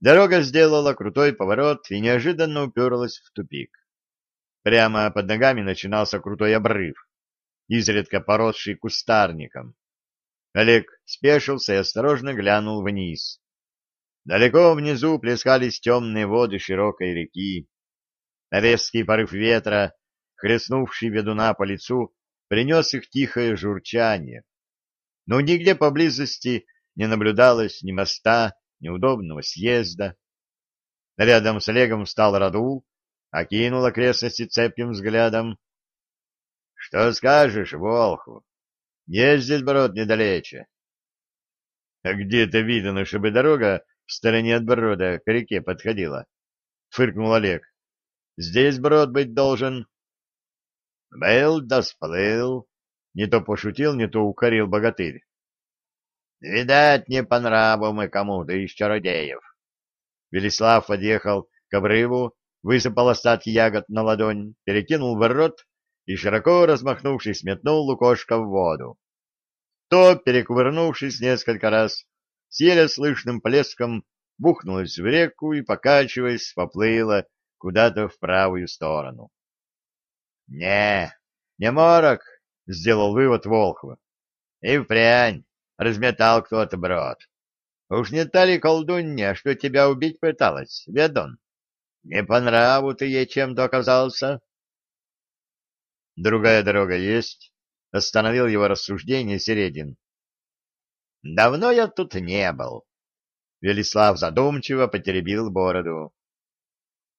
Дорога сделала крутой поворот и неожиданно уперлась в тупик. Прямо под ногами начинался крутой обрыв, изредка поросший кустарником. Олег спешился и осторожно глянул вниз. Далеко внизу плескались темные воды широкой реки. Резкий порыв ветра, хлестнувший ведуна по лицу, принес их тихое журчание. Но нигде поблизости не наблюдалось ни моста, ни удобного съезда. Рядом с Олегом встал Радул, окинул окрестности цепким взглядом. — Что скажешь, Волху? Ездит брод недалече. — А где-то видно, чтобы дорога в стороне от брода к реке подходила, — фыркнул Олег. — Здесь брод быть должен. — Был да сплыл, — не то пошутил, не то укорил богатырь. — Видать, не по нраву мы кому-то из чародеев. Велислав подъехал к обрыву, высыпал остатки ягод на ладонь, перекинул в рот и, широко размахнувшись, метнул лукошко в воду. То, перекувырнувшись несколько раз, с еле слышным плеском бухнулась в реку и, покачиваясь, поплыла куда-то в правую сторону. — Не, не морок, — сделал вывод Волхва. — И впрянь разметал кто-то брод. Уж не та ли колдунья, что тебя убить пыталась, ведон? Не по нраву ты ей чем-то оказался? Другая дорога есть? Остановил его рассуждение Середин. Давно я тут не был. Велислав задумчиво потеребил бороду.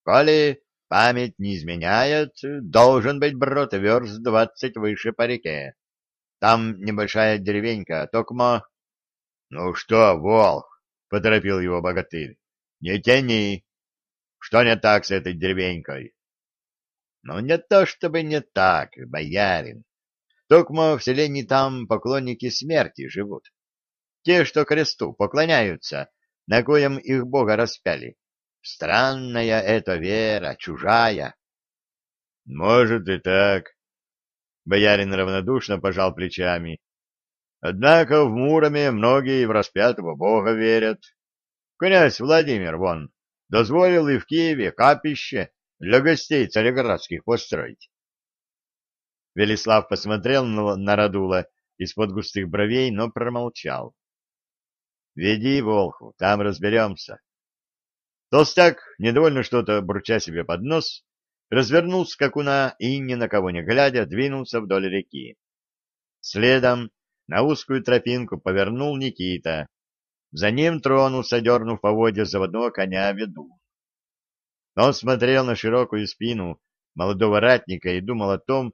Коли память не изменяет, должен быть брод верст двадцать выше по реке. Там небольшая деревенька, токмо... — Ну что, волк, — поторопил его богатырь, — не тяни. Что не так с этой деревенькой? — Ну, не то чтобы не так, боярин. Токмо в селении там поклонники смерти живут. Те, что кресту поклоняются, на коем их бога распяли. Странная эта вера, чужая. — Может и так. Боярин равнодушно пожал плечами. Однако в Муроме многие в распятого бога верят. Князь Владимир, вон, дозволил и в Киеве капище для гостей цареградских построить. Велислав посмотрел на, Радула из-под густых бровей, но промолчал. — Веди, Волху, там разберемся. Толстяк, недовольно что-то бурча себе под нос, развернул скакуна и, ни на кого не глядя, двинулся вдоль реки. Следом на узкую тропинку повернул Никита, за ним тронулся, дернув поводья заводного коня веду. Он смотрел на широкую спину молодого ратника и думал о том,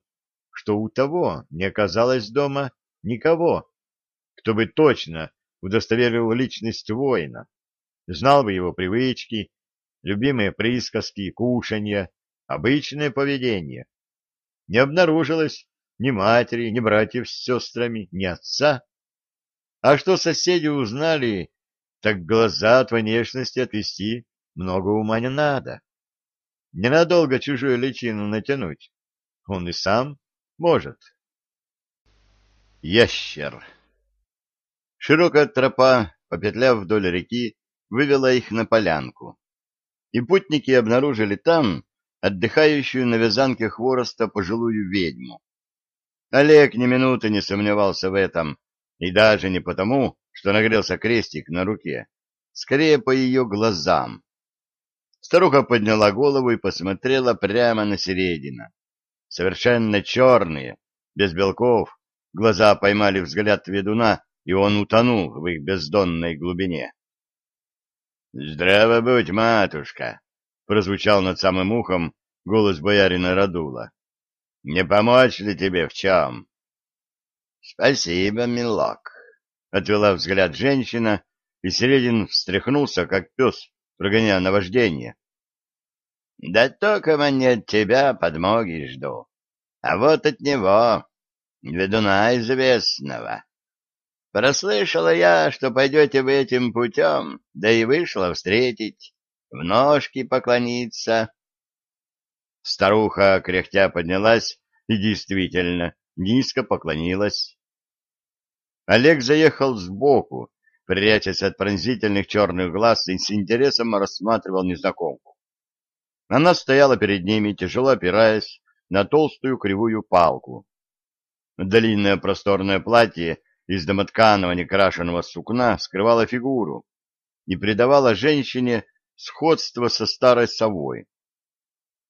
что у того не оказалось дома никого, кто бы точно удостоверил личность воина, знал бы его привычки, любимые присказки, кушанья, обычное поведение. Не обнаружилось ни матери, ни братьев с сестрами, ни отца. А что соседи узнали, так глаза от внешности отвести много ума не надо. Ненадолго чужую личину натянуть. Он и сам может. Ящер. Широкая тропа, попетляв вдоль реки, вывела их на полянку. И путники обнаружили там отдыхающую на вязанке хвороста пожилую ведьму. Олег ни минуты не сомневался в этом, и даже не потому, что нагрелся крестик на руке, скорее по ее глазам. Старуха подняла голову и посмотрела прямо на середина. Совершенно черные, без белков, глаза поймали взгляд ведуна, и он утонул в их бездонной глубине. — Здраво будь, матушка! — прозвучал над самым ухом голос боярина Радула. Не помочь ли тебе в чем? — Спасибо, милок, — отвела взгляд женщина, и Середин встряхнулся, как пес, прогоняя наваждение. — Да только мне от тебя подмоги жду, а вот от него, ведуна известного. Прослышала я, что пойдете вы этим путем, да и вышла встретить, в ножки поклониться. Старуха, кряхтя, поднялась и действительно низко поклонилась. Олег заехал сбоку, прячась от пронзительных черных глаз и с интересом рассматривал незнакомку. Она стояла перед ними, тяжело опираясь на толстую кривую палку. Длинное просторное платье из домотканого некрашенного сукна скрывало фигуру и придавало женщине сходство со старой совой.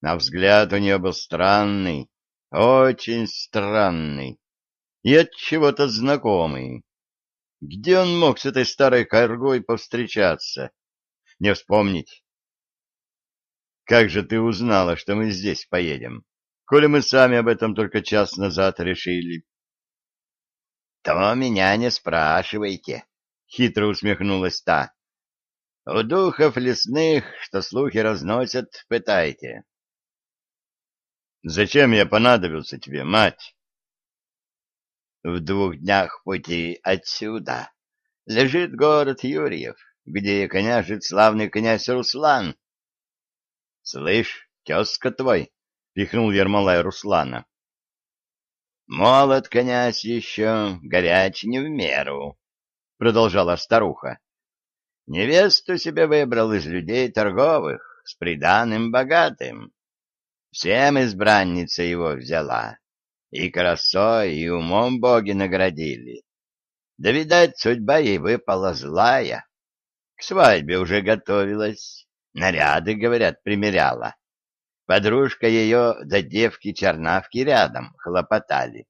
А взгляд у нее был странный, очень странный и от чего-то знакомый. Где он мог с этой старой коргой повстречаться? Не вспомнить. Как же ты узнала, что мы здесь поедем? Коли мы сами об этом только час назад решили. — То меня не спрашивайте, — хитро усмехнулась та. — У духов лесных, что слухи разносят, пытайте. — Зачем я понадобился тебе, мать? В двух днях пути отсюда лежит город Юрьев, где княжит славный князь Руслан. — Слышь, тезка твой, — пихнул Ермолай Руслана. — Молод князь еще, горяч не в меру, — продолжала старуха. — Невесту себе выбрал из людей торговых, с приданым богатым. Всем избранница его взяла и красой, и умом боги наградили. Да, видать, судьба ей выпала злая. К свадьбе уже готовилась, наряды, говорят, примеряла. Подружка ее да девки-чернавки рядом хлопотали.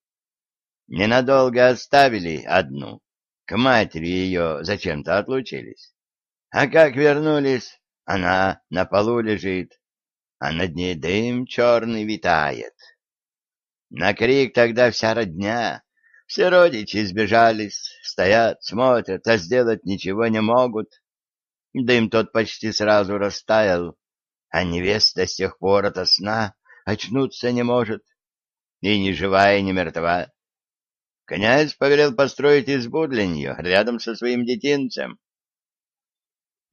Ненадолго оставили одну, к матери ее зачем-то отлучились. А как вернулись, она на полу лежит, а над ней дым черный витает. На крик тогда вся родня, все родичи сбежались, стоят, смотрят, а сделать ничего не могут. Дым тот почти сразу растаял, а невеста с тех пор ото сна очнуться не может, и ни живая, ни мертва. Князь повелел построить избу для нее рядом со своим детинцем.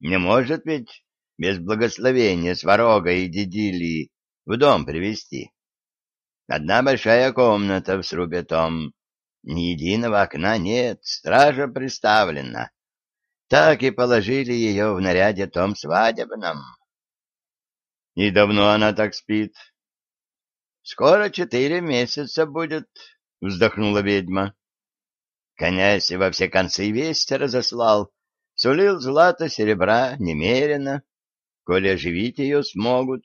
Не может ведь без благословения сварога и дедили в дом привести. Одна большая комната в срубе том. Ни единого окна нет, стража приставлена. Так и положили ее в наряде том свадебном. И давно она так спит? Скоро четыре месяца будет, вздохнула ведьма. Князь во все концы весть разослал, сулил злато серебра немерено, коли оживить ее смогут.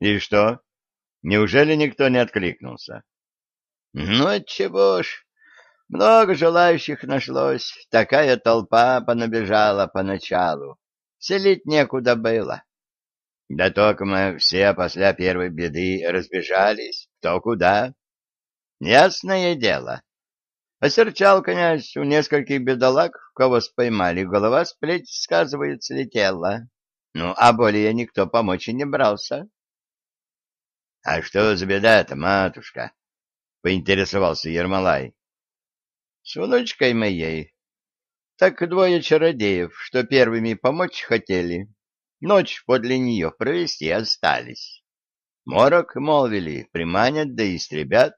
И что, Неужели никто не откликнулся? Ну, отчего ж, много желающих нашлось, такая толпа понабежала поначалу, селить некуда было. Да только мы все после первой беды разбежались, кто куда. Ясное дело. Осерчал князь у нескольких бедолаг, кого споймали, голова с плеч, сказывает, слетела. Ну, а более никто помочь и не брался. — А что за беда-то, матушка? — поинтересовался Ермолай. — С внучкой моей. Так двое чародеев, что первыми помочь хотели, ночь подле нее провести остались. Морок, молвили, приманят да истребят,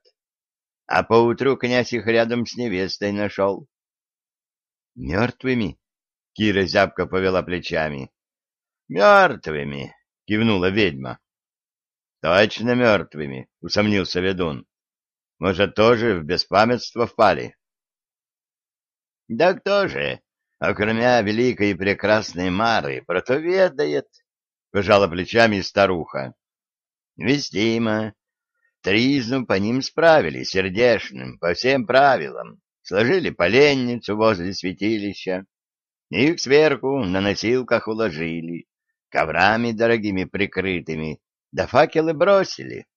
а поутру князь их рядом с невестой нашел. — Мертвыми? — Кира зябко повела плечами. — Мертвыми, — кивнула ведьма. — Точно мертвыми, — усомнился ведун. — Может, тоже в беспамятство впали? — Да кто же, окромя великой и прекрасной Мары, про то ведает, — пожала плечами старуха. — Вестимо. Тризну по ним справили, сердешным, по всем правилам. Сложили поленницу возле святилища. Их сверху на носилках уложили, коврами дорогими прикрытыми, да факелы бросили.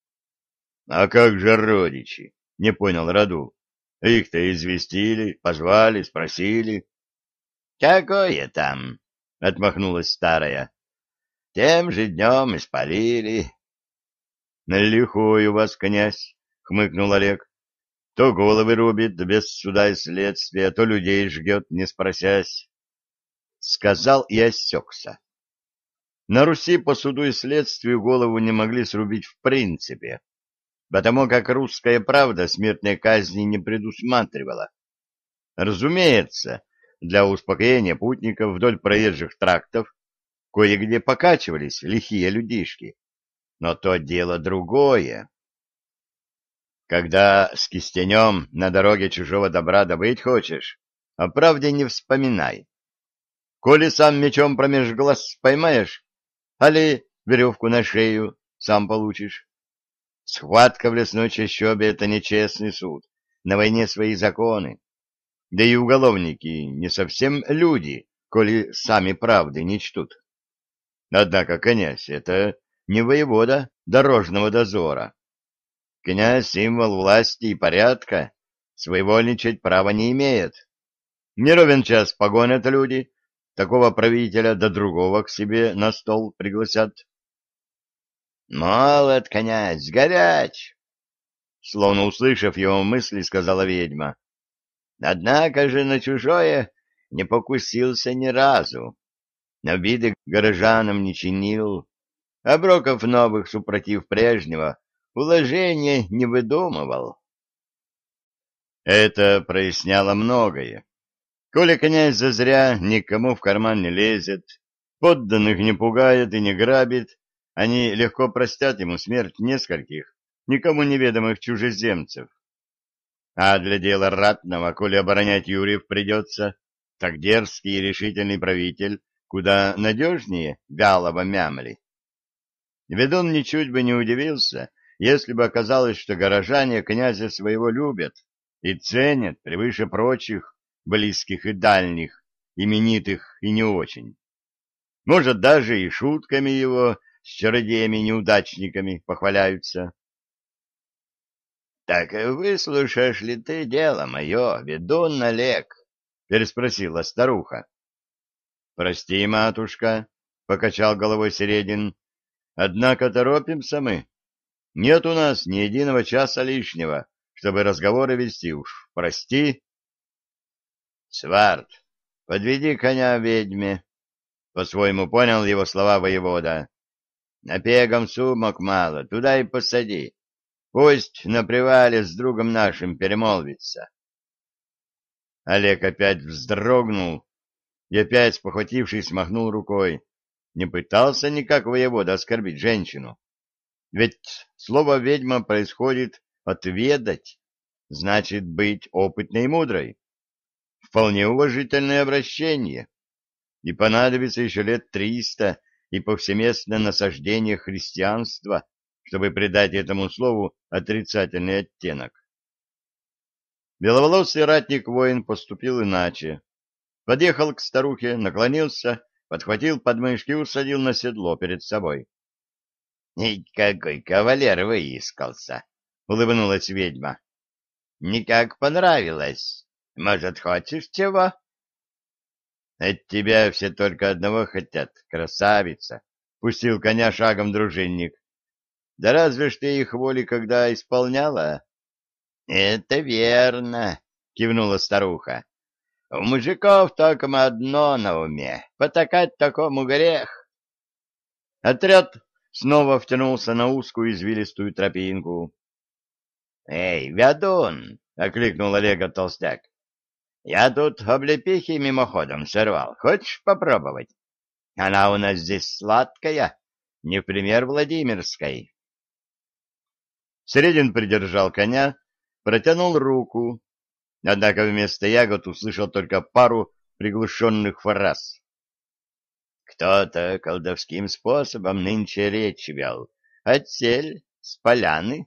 — А как же родичи? — не понял Раду. — Их-то известили, позвали, спросили. — Какое там? — отмахнулась старая. — Тем же днем испалили. — Лихой у вас, князь, — хмыкнул Олег. — То головы рубит без суда и следствия, то людей жгет, не спросясь. Сказал и осекся. На Руси по суду и следствию голову не могли срубить в принципе, потому как русская правда смертной казни не предусматривала. Разумеется, для успокоения путников вдоль проезжих трактов кое-где покачивались лихие людишки. Но то дело другое. Когда с кистенем на дороге чужого добра добыть хочешь, о правде не вспоминай. Коли сам мечом промеж глаз поймаешь, али веревку на шею сам получишь. Схватка в лесной чащобе — это нечестный суд. На войне свои законы. Да и уголовники не совсем люди, коли сами правды не чтут. Однако князь — это не воевода дорожного дозора. Князь — символ власти и порядка, своевольничать права не имеет. Не ровен час погонят люди, такого правителя до другого к себе на стол пригласят. «Молод, князь, горяч!» Словно услышав его мысли, сказала ведьма. «Однако же на чужое не покусился ни разу, обиды горожанам не чинил, оброков новых, супротив прежнего, уложения не выдумывал. Это проясняло многое. Коли князь зазря никому в карман не лезет, подданных не пугает и не грабит, они легко простят ему смерть нескольких, никому неведомых чужеземцев. А для дела ратного, коли оборонять Юрьев придется, так дерзкий и решительный правитель куда надежнее вялого мямли. Ведун ничуть бы не удивился, если бы оказалось, что горожане князя своего любят и ценят превыше прочих близких и дальних, именитых и не очень. Может, даже и шутками его с чародеями-неудачниками похваляются. — Так выслушаешь ли ты дело мое, ведун Олег? — переспросила старуха. — Прости, матушка, — покачал головой Середин, — однако торопимся мы. Нет у нас ни единого часа лишнего, чтобы разговоры вести уж. Прости. — Сварт, подведи коня ведьме, — по-своему понял его слова воевода. — Напегом сумок мало, туда и посади. Пусть на привале с другом нашим перемолвится. Олег опять вздрогнул, и опять, спохватившись, махнул рукой. Не пытался никак воевода оскорбить женщину. Ведь слово «ведьма» происходит от «ведать», значит быть опытной и мудрой. Вполне уважительное обращение. И понадобится еще лет триста и повсеместное насаждение христианства, чтобы придать этому слову отрицательный оттенок. Беловолосый ратник-воин поступил иначе. Подъехал к старухе, наклонился, подхватил подмышки и усадил на седло перед собой. — И какой кавалер выискался! — улыбнулась ведьма. — Никак понравилось. Может, хочешь чего? — От тебя все только одного хотят, красавица! — пустил коня шагом дружинник. — Да разве ж ты их воли когда исполняла? — Это верно, — кивнула старуха. У мужиков только одно на уме — потакать такому грех. Отряд снова втянулся на узкую извилистую тропинку. — Эй, ведун! — окликнул Олега толстяк. — Я тут облепихи мимоходом сорвал. Хочешь попробовать? Она у нас здесь сладкая, не в пример Владимирской. Средин придержал коня, протянул руку, Однако вместо ягод услышал только пару приглушенных фраз. Кто-то колдовским способом нынче речь вел. Отсель с поляны.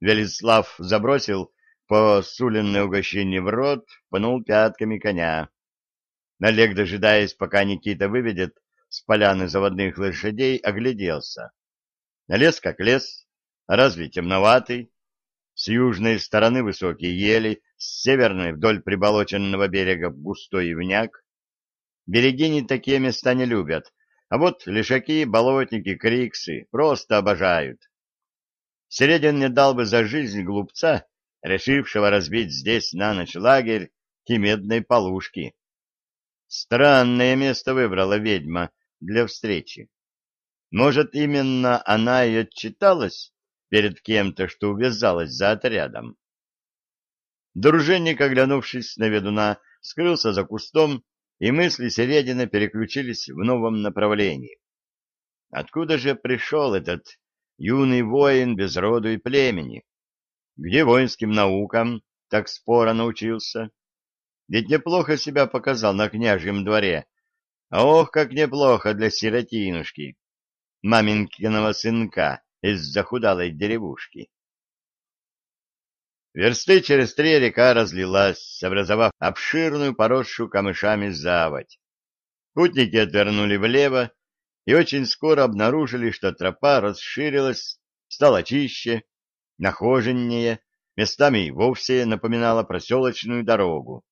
Велислав забросил посуленное угощение в рот, пнул пятками коня. Олег, дожидаясь, пока Никита выведет с поляны заводных лошадей, огляделся. Лес как лес, разве темноватый, с южной стороны высокие ели, с северной вдоль приболоченного берега густой ивняк. Берегини такие места не любят, а вот лишаки, болотники, криксы просто обожают. Середин не дал бы за жизнь глупца, решившего разбить здесь на ночь лагерь и медной полушки. Странное место выбрала ведьма для встречи. Может, именно она и отчиталась перед кем-то, что увязалась за отрядом. Дружинник, оглянувшись на ведуна, скрылся за кустом, и мысли Середина переключились в новом направлении. Откуда же пришел этот юный воин без роду и племени? Где воинским наукам так споро научился? Ведь неплохо себя показал на княжьем дворе. А ох, как неплохо для сиротинушки, маменькиного сынка из захудалой деревушки. Версты через три река разлилась, образовав обширную поросшую камышами заводь. Путники отвернули влево и очень скоро обнаружили, что тропа расширилась, стала чище, нахоженнее, местами и вовсе напоминала проселочную дорогу.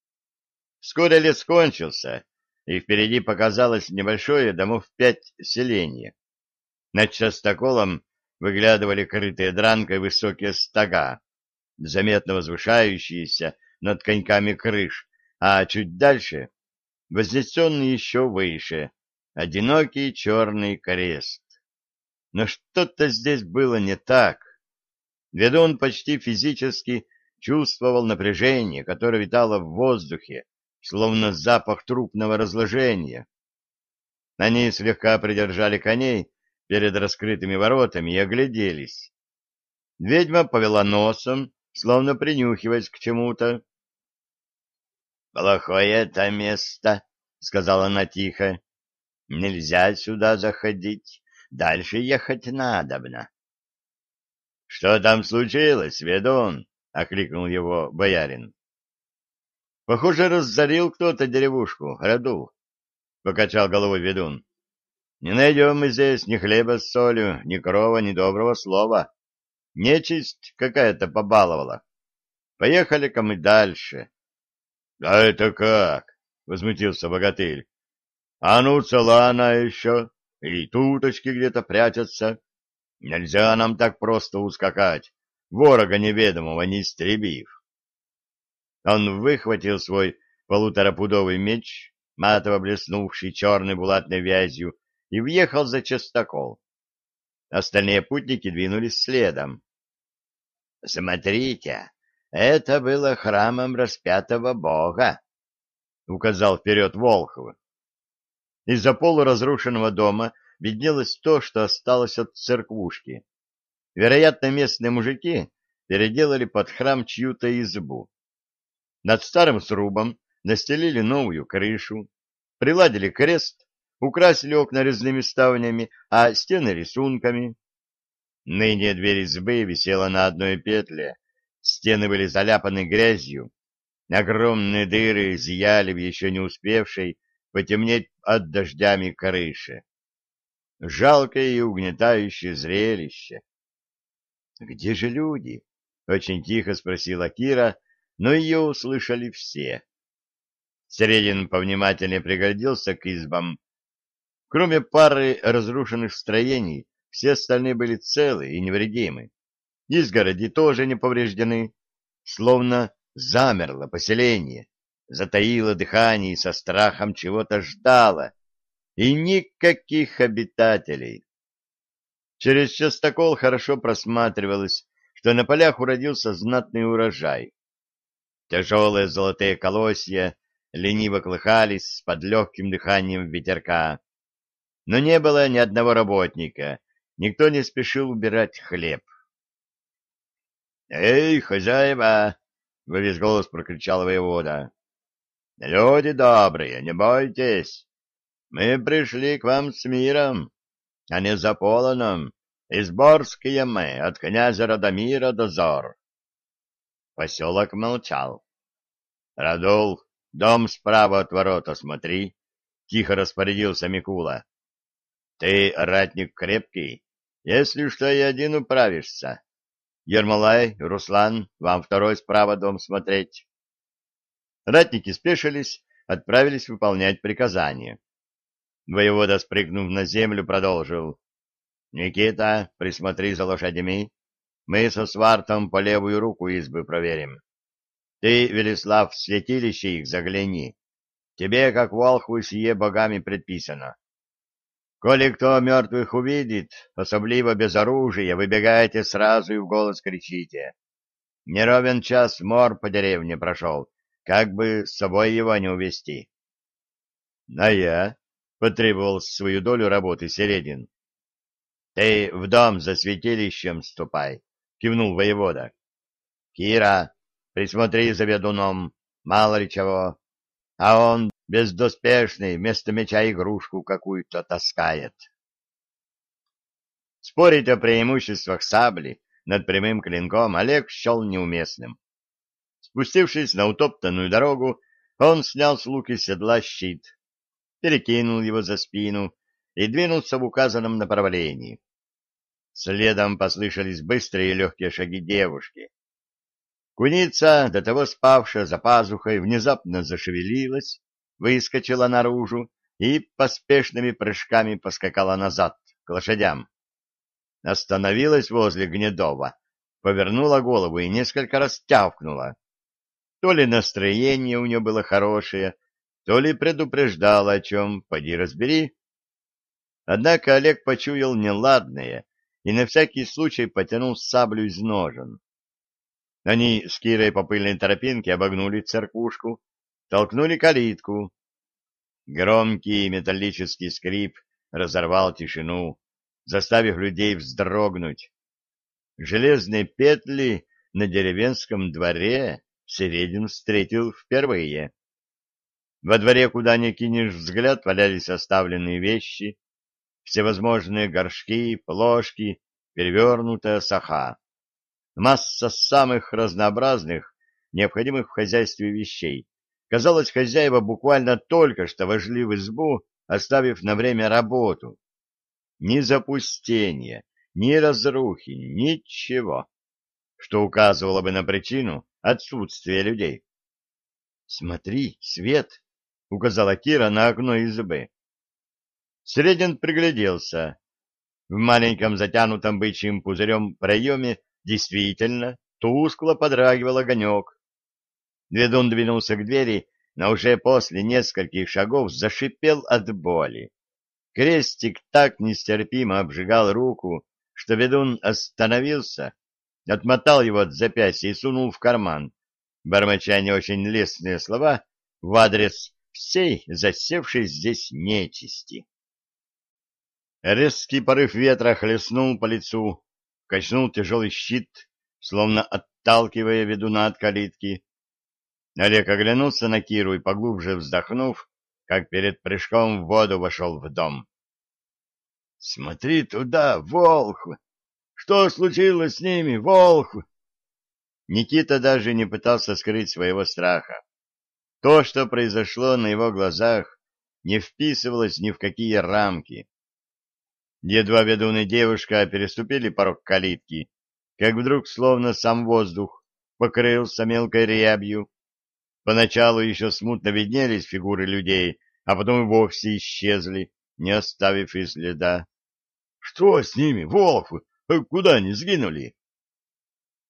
Вскоре лес кончился, и впереди показалось небольшое домов пять селение. Над частоколом выглядывали крытые дранкой высокие стога, заметно возвышающиеся над коньками крыш, а чуть дальше, вознесенный еще выше, одинокий черный крест. Но что-то здесь было не так. Ведун почти физически чувствовал напряжение, которое витало в воздухе, словно запах трупного разложения. Они слегка придержали коней перед раскрытыми воротами и огляделись. Ведьма повела носом, словно принюхиваясь к чему-то. — Плохое это место, — сказала она тихо. — Нельзя сюда заходить, дальше ехать надобно. — Что там случилось, ведун? — окликнул его боярин. — Похоже, разорил кто-то деревушку, роду, — покачал головой ведун. — Не найдем мы здесь ни хлеба с солью, ни крова, ни доброго слова. Нечисть какая-то побаловала. Поехали-ка мы дальше. — Да это как? — возмутился богатырь. — А ну, цела она еще, и туточки где-то прячутся. Нельзя нам так просто ускакать, ворога неведомого не истребив. Он выхватил свой полуторапудовый меч, матово блеснувший черной булатной вязью, и въехал за частокол. Остальные путники двинулись следом. — Смотрите, это было храмом распятого бога, — указал вперед Волхов. Из-за полуразрушенного дома виднелось то, что осталось от церквушки. Вероятно, местные мужики переделали под храм чью-то избу. Над старым срубом настелили новую крышу, приладили крест украсили окна резными ставнями, а стены рисунками. Ныне дверь избы висела на одной петле, стены были заляпаны грязью, огромные дыры зияли в еще не успевшей потемнеть от дождями крыши. Жалкое и угнетающее зрелище. «Где же люди?» — очень тихо спросила Кира, но ее услышали все. Середин повнимательнее пригодился к избам Кроме пары разрушенных строений, все остальные были целы и невредимы. Изгороди тоже не повреждены, словно замерло поселение, затаило дыхание и со страхом чего-то ждало, и никаких обитателей. Через частокол хорошо просматривалось, что на полях уродился знатный урожай. Тяжелые золотые колосья лениво клыхались под легким дыханием ветерка, но не было ни одного работника, никто не спешил убирать хлеб. «Эй, хозяева!» — во весь голос прокричал воевода. «Люди добрые, не бойтесь! Мы пришли к вам с миром, а не за полоном. Изборские мы, от князя Радомира дозор». Поселок молчал. «Радул, дом справа от ворот смотри», — тихо распорядился Микула. Ты, ратник крепкий, если что и один управишься. Ермолай, Руслан, вам второй справа дом смотреть. Ратники спешились, отправились выполнять приказание. Воевода, спрыгнув на землю, продолжил. — Никита, присмотри за лошадями. Мы со свартом по левую руку избы проверим. Ты, Велислав, в святилище их загляни. Тебе, как волхву, сие богами предписано. Коли кто мертвых увидит, особливо без оружия, выбегайте сразу и в голос кричите. Не ровен час мор по деревне прошел, как бы с собой его не увести. — А я? — потребовал свою долю работы Середин. — Ты в дом за святилищем ступай, — кивнул воевода. — Кира, присмотри за ведуном, мало ли чего. А он бездоспешный, вместо меча игрушку какую-то таскает. Спорить о преимуществах сабли над прямым клинком Олег счел неуместным. Спустившись на утоптанную дорогу, он снял с луки седла щит, перекинул его за спину и двинулся в указанном направлении. Следом послышались быстрые и легкие шаги девушки. Куница, до того спавшая за пазухой, внезапно зашевелилась, выскочила наружу и поспешными прыжками поскакала назад, к лошадям. Остановилась возле Гнедова, повернула голову и несколько раз тявкнула. То ли настроение у нее было хорошее, то ли предупреждала о чем, поди разбери. Однако Олег почуял неладное и на всякий случай потянул саблю из ножен. Они с Кирой по пыльной тропинке обогнули церквушку, толкнули калитку. Громкий металлический скрип разорвал тишину, заставив людей вздрогнуть. Железные петли на деревенском дворе Середин встретил впервые. Во дворе, куда ни кинешь взгляд, валялись оставленные вещи, всевозможные горшки, плошки, перевернутая саха масса самых разнообразных, необходимых в хозяйстве вещей. Казалось, хозяева буквально только что вошли в избу, оставив на время работу. Ни запустения, ни разрухи, ничего, что указывало бы на причину отсутствия людей. — Смотри, свет! — указала Кира на окно избы. Средин пригляделся. В маленьком затянутом бычьим пузырем проеме Действительно, тускло подрагивал огонек. Ведун двинулся к двери, но уже после нескольких шагов зашипел от боли. Крестик так нестерпимо обжигал руку, что ведун остановился, отмотал его от запястья и сунул в карман, бормоча не очень лестные слова в адрес всей засевшей здесь нечисти. Резкий порыв ветра хлестнул по лицу, качнул тяжелый щит, словно отталкивая ведуна от калитки. Олег оглянулся на Киру и, поглубже вздохнув, как перед прыжком в воду вошел в дом. — Смотри туда, Волх! Что случилось с ними, Волх? Никита даже не пытался скрыть своего страха. То, что произошло на его глазах, не вписывалось ни в какие рамки. Едва ведун и девушка переступили порог калитки, как вдруг, словно сам воздух, покрылся мелкой рябью. Поначалу еще смутно виднелись фигуры людей, а потом и вовсе исчезли, не оставив и следа. — Что с ними, Волк? Куда они сгинули?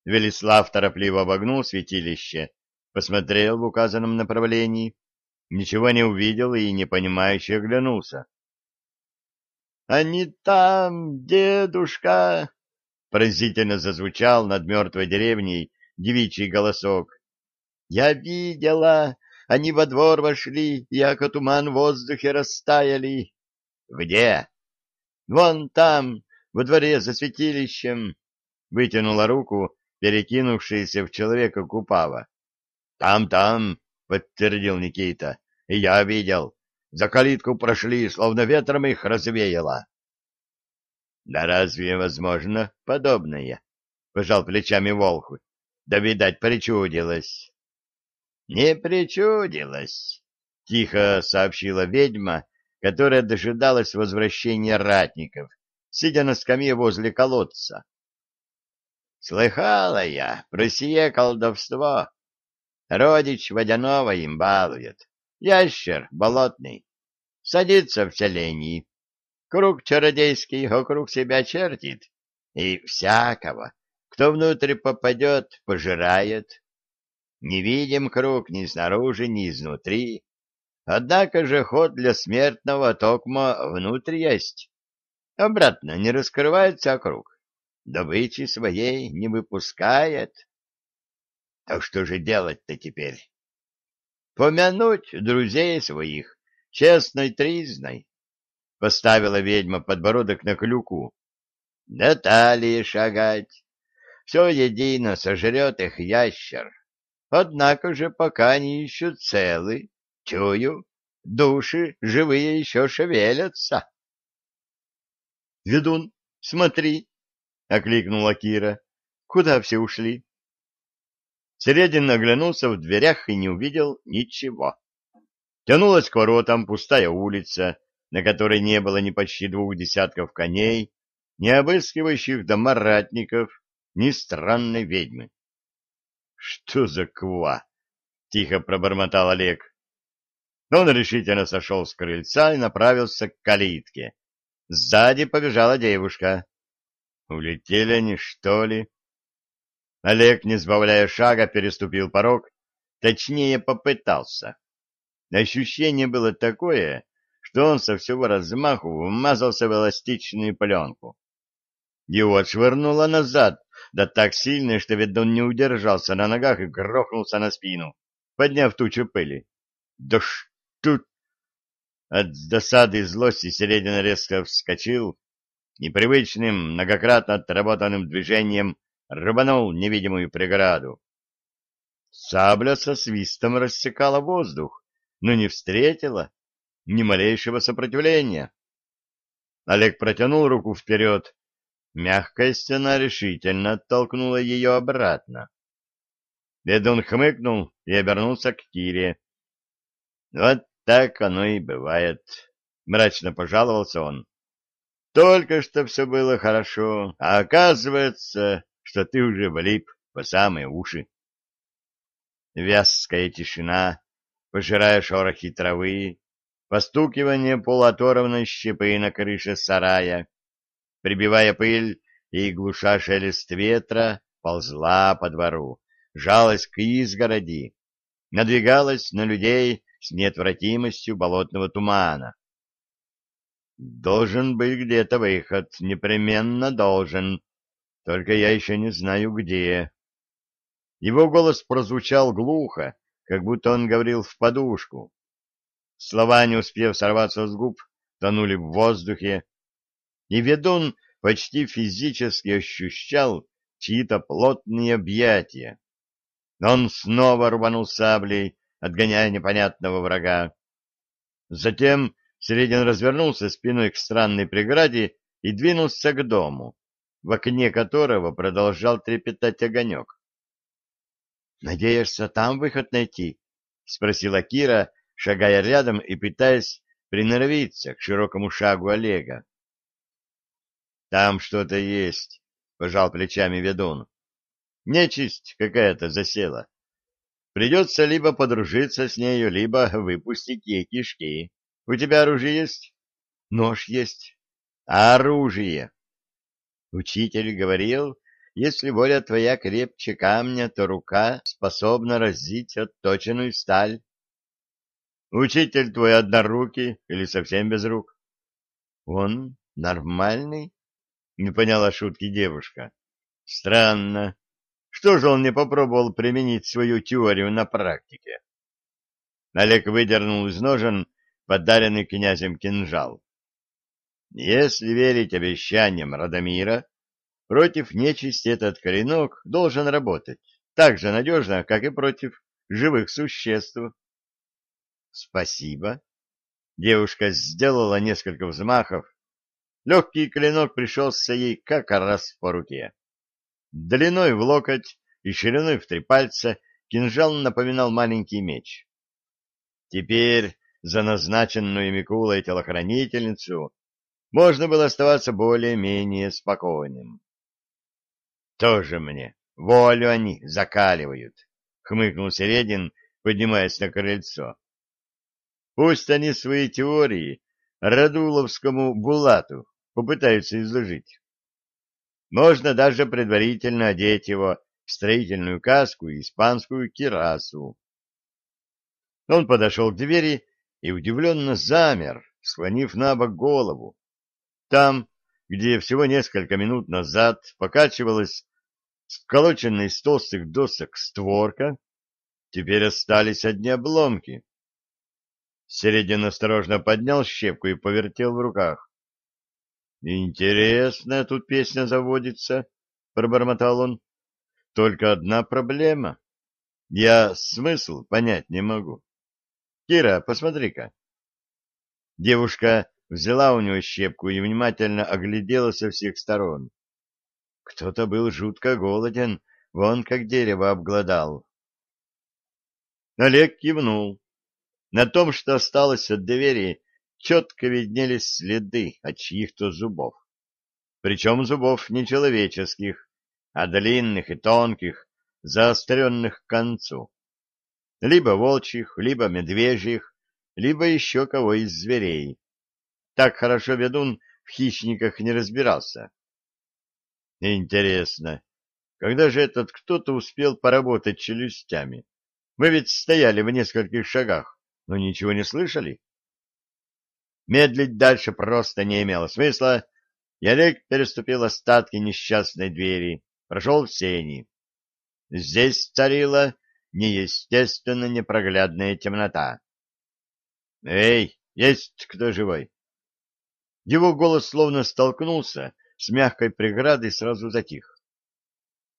Велислав торопливо обогнул святилище, посмотрел в указанном направлении, ничего не увидел и непонимающе оглянулся. Они там, дедушка! Пронзительно зазвучал над мертвой деревней девичий голосок. Я видела, они во двор вошли, яко туман в воздухе растаяли. Где? Вон там, во дворе за святилищем. Вытянула руку, перекинувшаяся в человека Купава. Там-там, подтвердил Никита. И я видел. За калитку прошли, словно ветром их развеяло. — Да разве возможно подобное? — пожал плечами Волху. — Да, видать, причудилось. — Не причудилось, — тихо сообщила ведьма, которая дожидалась возвращения ратников, сидя на скамье возле колодца. — Слыхала я про сие колдовство. Родич водяного им балует ящер болотный, садится в селении, круг чародейский вокруг себя чертит, и всякого, кто внутрь попадет, пожирает. Не видим круг ни снаружи, ни изнутри, однако же ход для смертного токма внутрь есть. Обратно не раскрывается круг, добычи своей не выпускает. Так что же делать-то теперь? помянуть друзей своих честной тризной, — поставила ведьма подбородок на клюку. — До талии шагать. Все едино сожрет их ящер. Однако же пока они еще целы, чую, души живые еще шевелятся. — Ведун, смотри, — окликнула Кира. — Куда все ушли? Середин оглянулся в дверях и не увидел ничего. Тянулась к воротам пустая улица, на которой не было ни почти двух десятков коней, ни обыскивающих дома ратников, ни странной ведьмы. — Что за ква? — тихо пробормотал Олег. Он решительно сошел с крыльца и направился к калитке. Сзади побежала девушка. Улетели они, что ли? Олег, не сбавляя шага, переступил порог, точнее попытался. Ощущение было такое, что он со всего размаху вмазался в эластичную пленку. Его отшвырнуло назад, да так сильно, что ведун не удержался на ногах и грохнулся на спину, подняв тучу пыли. Да что? От досады и злости Середина резко вскочил, непривычным, многократно отработанным движением рубанул невидимую преграду. Сабля со свистом рассекала воздух, но не встретила ни малейшего сопротивления. Олег протянул руку вперед. Мягкая стена решительно оттолкнула ее обратно. Ведун хмыкнул и обернулся к Кире. — Вот так оно и бывает, — мрачно пожаловался он. — Только что все было хорошо, а оказывается, что ты уже влип по самые уши. Вязкая тишина, пожирая шорохи травы, постукивание полуоторванной щепы на крыше сарая, прибивая пыль и глуша шелест ветра, ползла по двору, жалась к изгороди, надвигалась на людей с неотвратимостью болотного тумана. Должен быть где-то выход, непременно должен, только я еще не знаю где. Его голос прозвучал глухо, как будто он говорил в подушку. Слова, не успев сорваться с губ, тонули в воздухе, и ведун почти физически ощущал чьи-то плотные объятия. Он снова рванул саблей, отгоняя непонятного врага. Затем Средин развернулся спиной к странной преграде и двинулся к дому в окне которого продолжал трепетать огонек. — Надеешься там выход найти? — спросила Кира, шагая рядом и пытаясь приноровиться к широкому шагу Олега. — Там что-то есть, — пожал плечами ведун. — Нечисть какая-то засела. Придется либо подружиться с нею, либо выпустить ей кишки. У тебя оружие есть? Нож есть. А оружие? Учитель говорил, если воля твоя крепче камня, то рука способна разить отточенную сталь. Учитель твой однорукий или совсем без рук? Он нормальный? Не поняла шутки девушка. Странно. Что же он не попробовал применить свою теорию на практике? Олег выдернул из ножен подаренный князем кинжал. Если верить обещаниям Радомира, против нечисти этот клинок должен работать так же надежно, как и против живых существ. Спасибо. Девушка сделала несколько взмахов. Легкий клинок пришелся ей как раз по руке. Длиной в локоть и шириной в три пальца кинжал напоминал маленький меч. Теперь за назначенную Микулой телохранительницу можно было оставаться более-менее спокойным. «Тоже мне, волю они закаливают», — хмыкнул Середин, поднимаясь на крыльцо. «Пусть они свои теории Радуловскому Булату попытаются изложить. Можно даже предварительно одеть его в строительную каску и испанскую кирасу». Он подошел к двери и удивленно замер, склонив на бок голову. Там, где всего несколько минут назад покачивалась сколоченная из толстых досок створка, теперь остались одни обломки. Середин осторожно поднял щепку и повертел в руках. «Интересная тут песня заводится», — пробормотал он. «Только одна проблема. Я смысл понять не могу. Кира, посмотри-ка». Девушка взяла у него щепку и внимательно оглядела со всех сторон. Кто-то был жутко голоден, вон как дерево обглодал. Олег кивнул. На том, что осталось от двери, четко виднелись следы от чьих-то зубов. Причем зубов не человеческих, а длинных и тонких, заостренных к концу. Либо волчьих, либо медвежьих, либо еще кого из зверей. Так хорошо ведун в хищниках не разбирался. Интересно, когда же этот кто-то успел поработать челюстями? Мы ведь стояли в нескольких шагах, но ничего не слышали. Медлить дальше просто не имело смысла, и Олег переступил остатки несчастной двери, прошел в сени. Здесь царила неестественно непроглядная темнота. «Эй, есть кто живой?» Его голос словно столкнулся с мягкой преградой и сразу затих.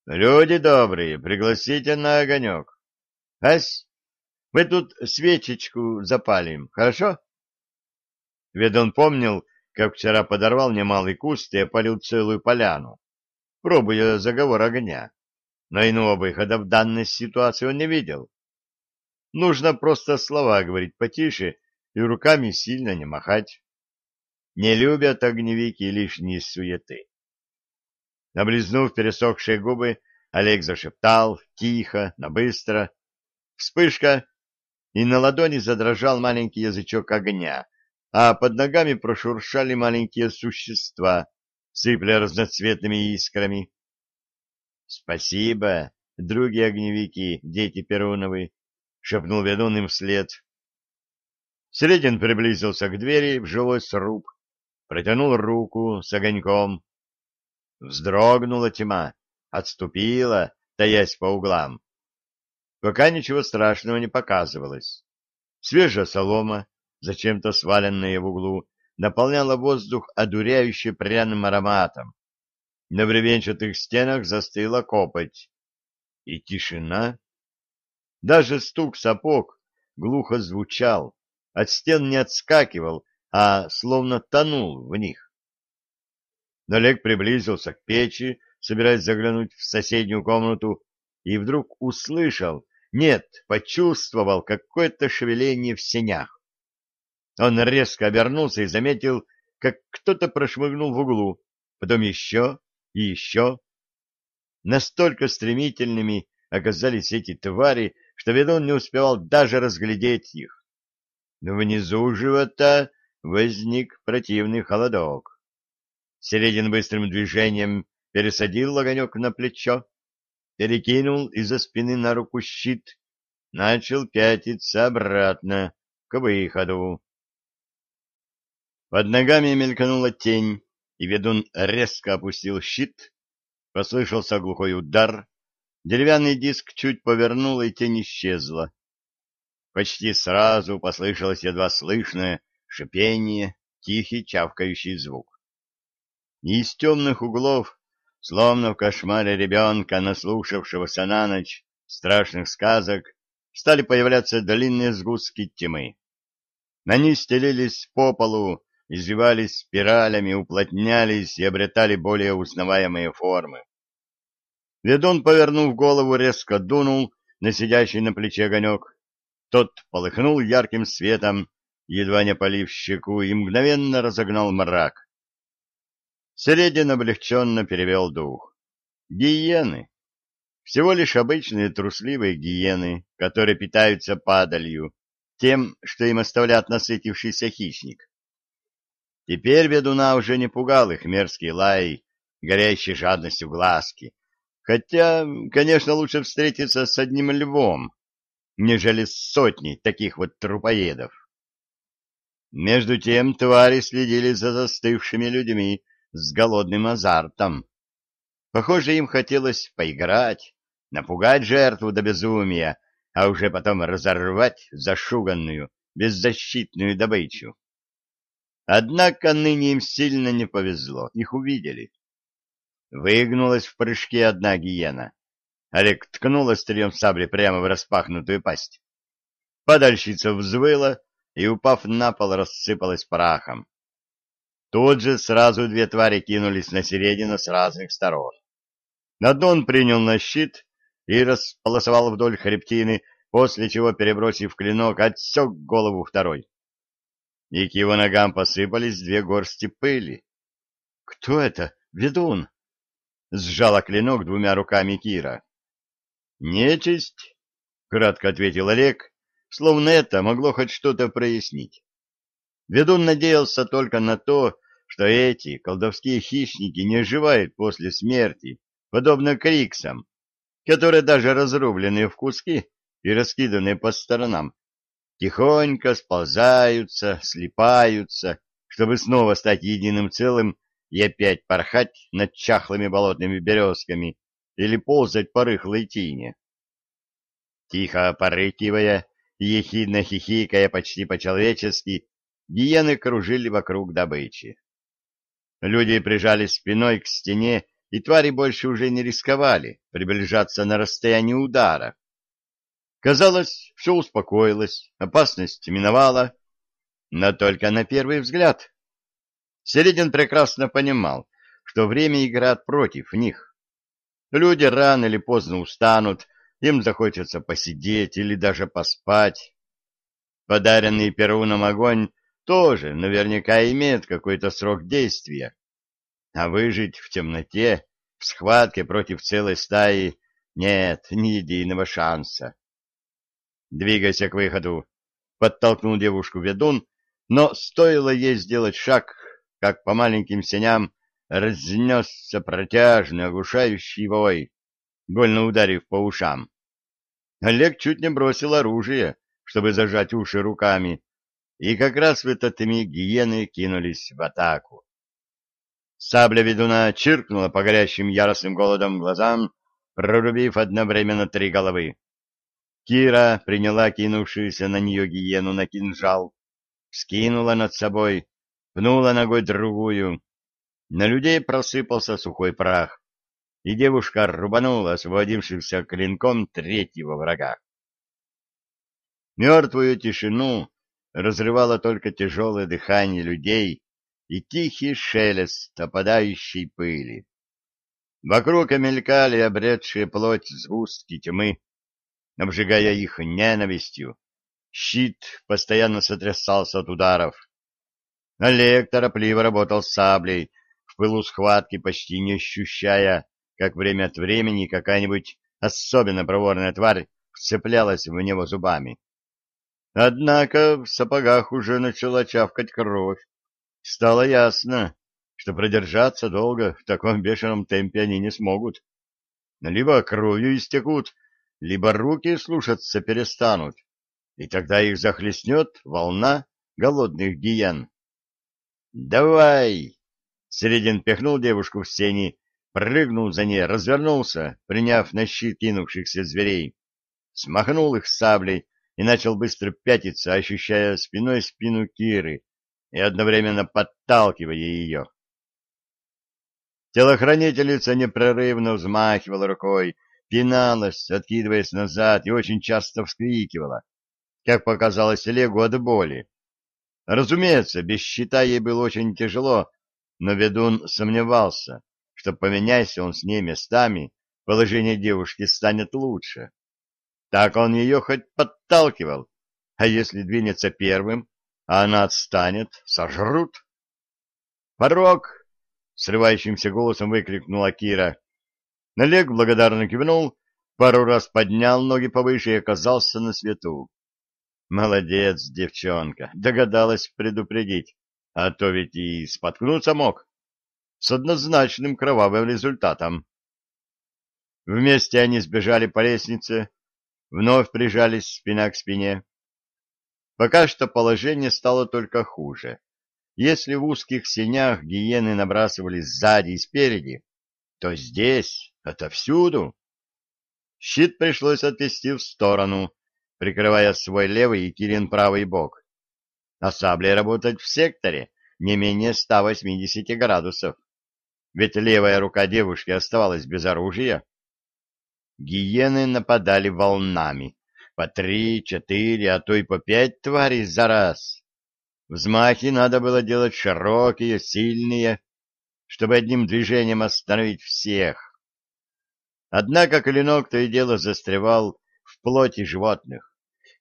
«Люди добрые, пригласите на огонек. Ась, мы тут свечечку запалим, хорошо?» Ведь он помнил, как вчера подорвал немалый куст и опалил целую поляну, пробуя заговор огня. Но иного выхода в данной ситуации он не видел. Нужно просто слова говорить потише и руками сильно не махать. Не любят огневики лишние суеты. Облизнув пересохшие губы, Олег зашептал, тихо, но быстро. Вспышка, и на ладони задрожал маленький язычок огня, а под ногами прошуршали маленькие существа, сыпля разноцветными искрами. — Спасибо, други огневики, дети Перуновы, — шепнул ведун им вслед. Средин приблизился к двери в жилой сруб, протянул руку с огоньком. Вздрогнула тьма, отступила, таясь по углам. Пока ничего страшного не показывалось. Свежая солома, зачем-то сваленная в углу, наполняла воздух одуряюще пряным ароматом. На бревенчатых стенах застыла копоть. И тишина. Даже стук сапог глухо звучал, от стен не отскакивал, а словно тонул в них. Олег приблизился к печи, собираясь заглянуть в соседнюю комнату, и вдруг услышал, нет, почувствовал какое-то шевеление в сенях. Он резко обернулся и заметил, как кто-то прошмыгнул в углу, потом еще и еще. Настолько стремительными оказались эти твари, что ведун не успевал даже разглядеть их. Внизу живота возник противный холодок. Середин быстрым движением пересадил огонек на плечо, перекинул из-за спины на руку щит, начал пятиться обратно к выходу. Под ногами мелькнула тень, и ведун резко опустил щит. Послышался глухой удар. Деревянный диск чуть повернул, и тень исчезла. Почти сразу послышалось едва слышное шипение, тихий чавкающий звук. Из темных углов, словно в кошмаре ребенка, наслушавшегося на ночь страшных сказок, стали появляться длинные сгустки тьмы. Они стелились по полу, извивались спиралями, уплотнялись и обретали более узнаваемые формы. Ведун, повернув голову, резко дунул на сидящий на плече огонек. Тот полыхнул ярким светом, едва не полив щеку, и мгновенно разогнал мрак. Середин облегченно перевел дух. Гиены. Всего лишь обычные трусливые гиены, которые питаются падалью, тем, что им оставляет насытившийся хищник. Теперь ведуна уже не пугал их мерзкий лай, горящий жадностью глазки. Хотя, конечно, лучше встретиться с одним львом, нежели с сотней таких вот трупоедов. Между тем твари следили за застывшими людьми с голодным азартом. Похоже, им хотелось поиграть, напугать жертву до безумия, а уже потом разорвать зашуганную, беззащитную добычу. Однако ныне им сильно не повезло, их увидели. Выгнулась в прыжке одна гиена. Олег ткнул острием сабли прямо в распахнутую пасть. Подальщица взвыла и, упав на пол, рассыпалась прахом. Тут же сразу две твари кинулись на середину с разных сторон. Одну он принял на щит и располосовал вдоль хребтины, после чего, перебросив клинок, отсек голову второй. И к его ногам посыпались две горсти пыли. — Кто это? Ведун? — сжала клинок двумя руками Кира. — Нечисть, — кратко ответил Олег, словно это могло хоть что-то прояснить. Ведун надеялся только на то, что эти колдовские хищники не оживают после смерти, подобно криксам, которые даже разрубленные в куски и раскиданные по сторонам, тихонько сползаются, слипаются, чтобы снова стать единым целым и опять порхать над чахлыми болотными березками или ползать по рыхлой тине. Тихо порыкивая ехидно хихикая почти по-человечески, гиены кружили вокруг добычи. Люди прижались спиной к стене и твари больше уже не рисковали приближаться на расстояние удара. Казалось, все успокоилось, опасность миновала, но только на первый взгляд. Середин прекрасно понимал, что время играет против них. Люди рано или поздно устанут, им захочется посидеть или даже поспать. Подаренный Перуном огонь тоже наверняка имеет какой-то срок действия а выжить в темноте, в схватке против целой стаи, нет ни единого шанса. «Двигайся к выходу», — подтолкнул девушку ведун, но стоило ей сделать шаг, как по маленьким сеням разнесся протяжный оглушающий вой, больно ударив по ушам. Олег чуть не бросил оружие, чтобы зажать уши руками, и как раз в этот миг гиены кинулись в атаку. Сабля ведуна чиркнула по горящим яростным голодом глазам, прорубив одновременно три головы. Кира приняла кинувшуюся на нее гиену на кинжал, скинула над собой, пнула ногой другую. На людей просыпался сухой прах, и девушка рубанула освободившимся клинком третьего врага. Мертвую тишину разрывало только тяжелое дыхание людей, и тихий шелест опадающей пыли. Вокруг мелькали обретшие плоть сгустки тьмы, обжигая их ненавистью. Щит постоянно сотрясался от ударов. Олег торопливо работал саблей, в пылу схватки почти не ощущая, как время от времени какая-нибудь особенно проворная тварь вцеплялась в него зубами. Однако в сапогах уже начала чавкать кровь, Стало ясно, что продержаться долго в таком бешеном темпе они не смогут. Либо кровью истекут, либо руки слушаться перестанут, и тогда их захлестнет волна голодных гиен. «Давай!» Середин пихнул девушку в сени, прыгнул за ней, развернулся, приняв на щит кинувшихся зверей, смахнул их саблей и начал быстро пятиться, ощущая спиной спину Киры, и одновременно подталкивая ее. Телохранительница непрерывно взмахивала рукой, пиналась, откидываясь назад и очень часто вскрикивала, как показалось Олегу от боли. Разумеется, без щита ей было очень тяжело, но ведун сомневался, что поменяйся он с ней местами, положение девушки станет лучше. Так он ее хоть подталкивал, а если двинется первым, а она отстанет, сожрут. «Порог!» — срывающимся голосом выкрикнула Кира. Налег благодарно кивнул, пару раз поднял ноги повыше и оказался на свету. Молодец, девчонка, догадалась предупредить, а то ведь и споткнуться мог. С однозначным кровавым результатом. Вместе они сбежали по лестнице, вновь прижались спина к спине. Пока что положение стало только хуже. Если в узких сенях гиены набрасывались сзади и спереди, то здесь, отовсюду. Щит пришлось отвести в сторону, прикрывая свой левый и Кирин правый бок. А саблей работать в секторе не менее 180 градусов. Ведь левая рука девушки оставалась без оружия. Гиены нападали волнами, по три, четыре, а то и по пять тварей за раз. Взмахи надо было делать широкие, сильные, чтобы одним движением остановить всех. Однако клинок то и дело застревал в плоти животных.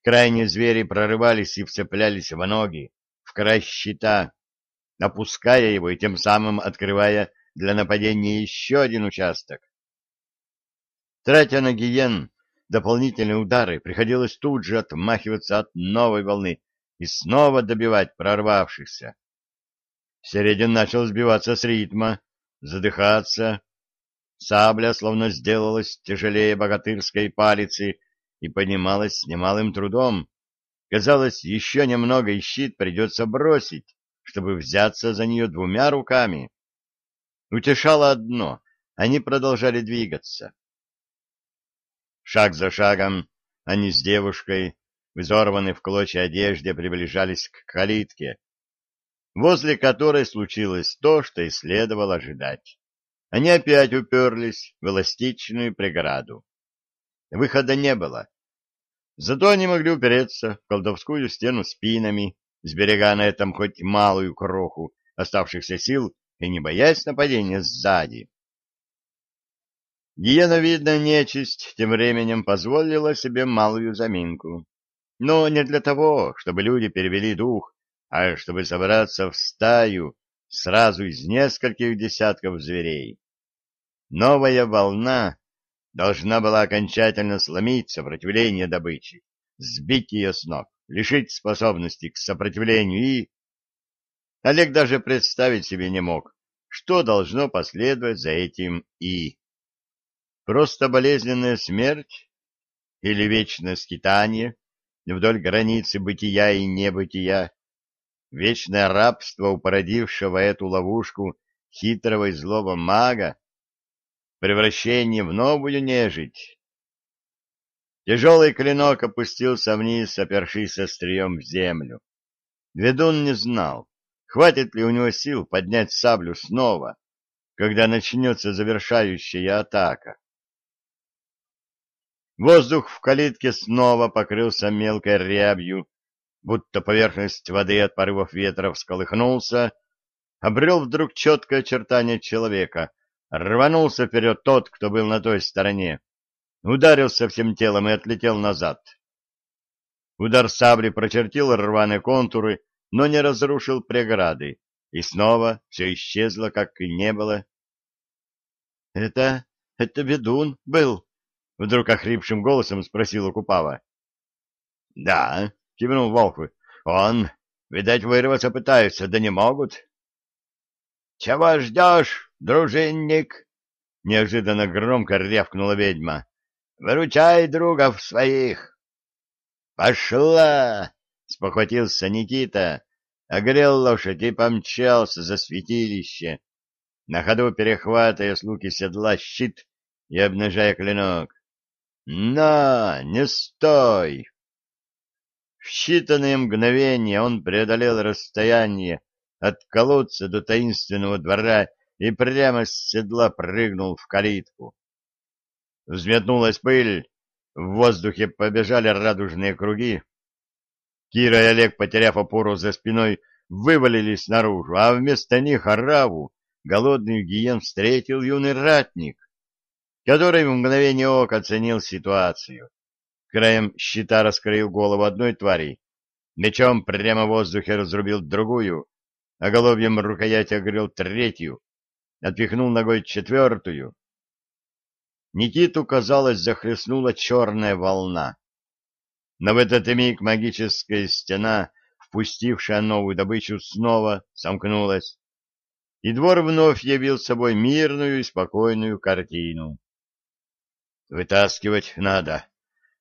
Крайние звери прорывались и вцеплялись в ноги, в край щита, опуская его и тем самым открывая для нападения еще один участок. Тратя на гиен дополнительные удары, приходилось тут же отмахиваться от новой волны и снова добивать прорвавшихся. Середин начал сбиваться с ритма, задыхаться. Сабля словно сделалась тяжелее богатырской палицы и поднималась с немалым трудом. Казалось, еще немного и щит придется бросить, чтобы взяться за нее двумя руками. Утешало одно — они продолжали двигаться. Шаг за шагом они с девушкой, изорванной в клочья одежде, приближались к калитке, возле которой случилось то, что и следовало ожидать. Они опять уперлись в эластичную преграду. Выхода не было. Зато они могли упереться в колдовскую стену спинами, сберегая на этом хоть малую кроху оставшихся сил и не боясь нападения сзади. Гиеновидная нечисть тем временем позволила себе малую заминку. Но не для того, чтобы люди перевели дух, а чтобы собраться в стаю сразу из нескольких десятков зверей. Новая волна должна была окончательно сломить сопротивление добычи, сбить ее с ног, лишить способности к сопротивлению и... Олег даже представить себе не мог, что должно последовать за этим «и». Просто болезненная смерть или вечное скитание вдоль границы бытия и небытия, вечное рабство у породившего эту ловушку хитрого и злого мага, превращение в новую нежить. Тяжелый клинок опустился вниз, опершись острием в землю. Ведун не знал, хватит ли у него сил поднять саблю снова, когда начнется завершающая атака. Воздух в калитке снова покрылся мелкой рябью, будто поверхность воды от порывов ветра всколыхнулся, обрел вдруг четкое очертание человека, рванулся вперед тот, кто был на той стороне, ударился всем телом и отлетел назад. Удар сабли прочертил рваные контуры, но не разрушил преграды, и снова все исчезло, как и не было. — Это... это ведун был? — вдруг охрипшим голосом спросила Купава. — Да, — кивнул Волхв, — он, видать, вырваться пытаются, да не могут. — Чего ждешь, дружинник? — неожиданно громко рявкнула ведьма. — Выручай другов своих. — Пошла! — спохватился Никита, огрел лошадь и помчался за святилище, на ходу перехватывая с луки седла щит и обнажая клинок. «На, не стой!» В считанные мгновения он преодолел расстояние от колодца до таинственного двора и прямо с седла прыгнул в калитку. Взметнулась пыль, в воздухе побежали радужные круги. Кира и Олег, потеряв опору за спиной, вывалились наружу, а вместо них ораву голодный гиен встретил юный ратник который в мгновение ока оценил ситуацию. Краем щита раскроил голову одной твари, мечом прямо в воздухе разрубил другую, а головьем рукояти огрел третью, отпихнул ногой четвертую. Никиту, казалось, захлестнула черная волна. Но в этот миг магическая стена, впустившая новую добычу, снова сомкнулась, и двор вновь явил собой мирную и спокойную картину. Вытаскивать надо,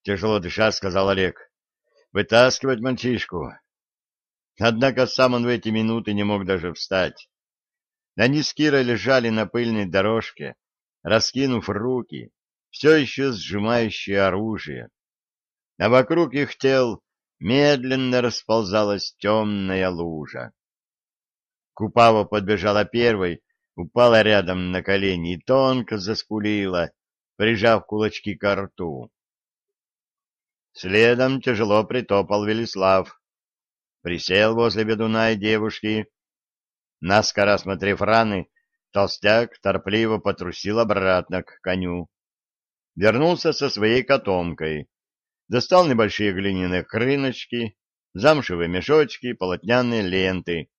тяжело дыша, сказал Олег. Вытаскивать мальчишку. Однако сам он в эти минуты не мог даже встать. Они с Кирой лежали на пыльной дорожке, раскинув руки, все еще сжимающие оружие. а вокруг их тел медленно расползалась темная лужа. Купава подбежала первой, упала рядом на колени и тонко заскулила, прижав кулачки к рту. Следом тяжело притопал Велислав. Присел возле бедуна и девушки. Наскоро осмотрев раны, толстяк торпливо потрусил обратно к коню. Вернулся со своей котомкой. Достал небольшие глиняные крыночки, замшевые мешочки, полотняные ленты.